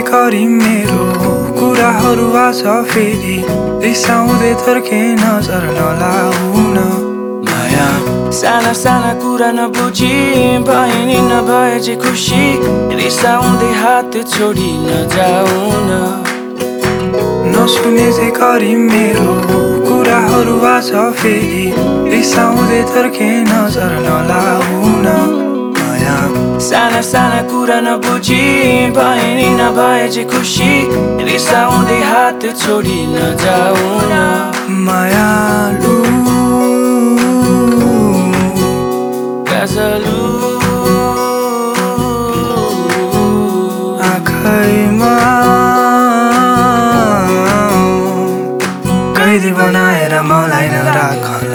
Curry मेरो कुराहरू आज फेरि रिसाउँदै थर्के नजर नलाउन। माया साना साना कुरा नबुझी बहिनी नभए चाहिँ खुसी रिसाउँदै हात छोडी नजाउन। नसुने चाहिँ करी मेरो कुराहरू आज फेरि रिसाउँदै थर्के नजर नलाउन। साना साना कुरा नबुझी बहिनी नभए चाहिँ खुसी रिसाउँदै हात छोडी नजाउन मायालु गजलु आँखैमा कैदी बनाएर मलाई नराखल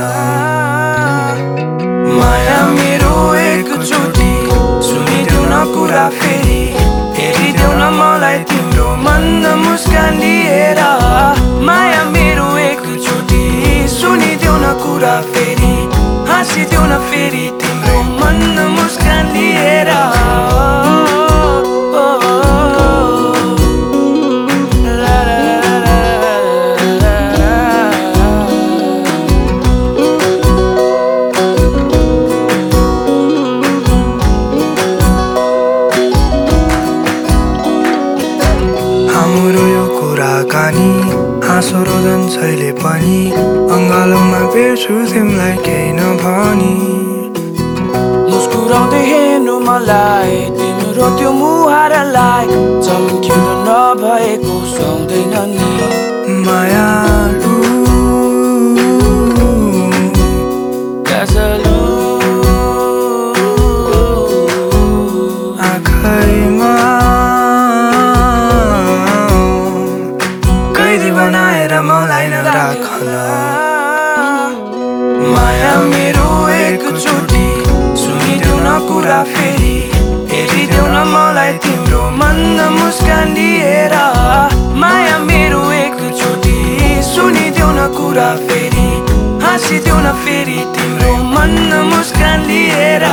कुराकानी हाँसो रोजन छैले पनि। अङ्गालोमा बेर्छु तिमीलाई केही नभनी। मुस्कुराउँदै हेर्नु मलाई तिम्रो त्यो मुहारलाई। चम्किलो नभएको सुहाउँदैन नि। कैदी बनाएर मलाई नराखल माया मेरो एकचोटि सुनिदेऊ न कुरा फेरि। हेरिदेऊ न मलाई तिम्रो मन्द मुस्कान लिएर। माया मेरो एकचोटि सुनिदेऊ न कुरा फेरि। हाँसिदेऊ न फेरि तिम्रो मन्द मुस्कान लिएर।